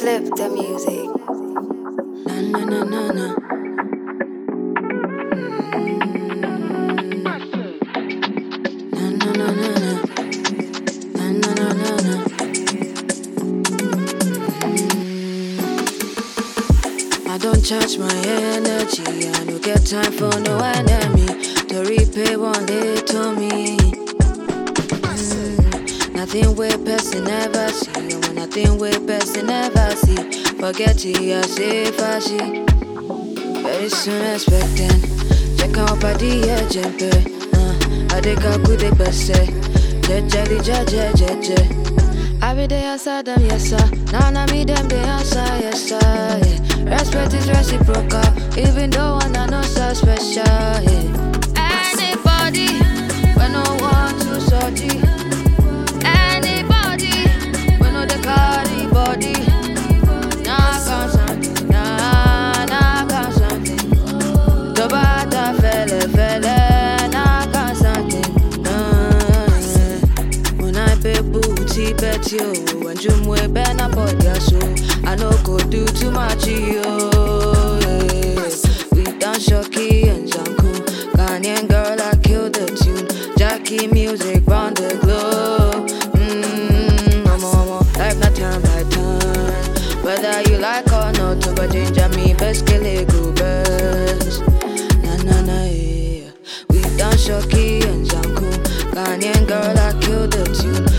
Flip the music. Na na na na na. Don't charge my energy. I no get time for no enemy to repay one day to me. Mm, Nothing way person ever see. When nothing way person never see. Forget it, I say fashi. Very soon expecting. Check out body, yeah, jumper. Uh, I think I could best say. Jejeli, jeje, jeje. I be there outside them, yes sir. None of me them they answer, yes sir. Yeah. Respect is reciprocal, even though one I know so When I bet you When you bought your show I go do too much yo. Yeah. We done Shocky and Janku. Ghanaian girl I kill the tune. Jackie music round the globe. Mmm, I'm on life not time by time Whether you like or not to but ginger me best kill it go best. Na na na yeah. We done Shocky and Janku. Ghanaian girl I kill the tune